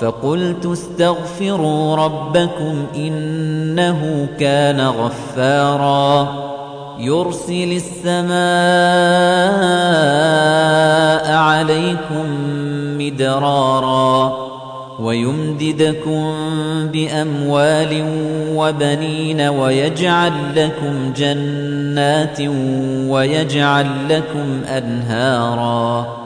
فقلت استغفروا ربكم إنه كان غفارا. يرسل السماء عليكم مدرارا ويمددكم بأموال وبنين ويجعل لكم جنات ويجعل لكم أنهارا.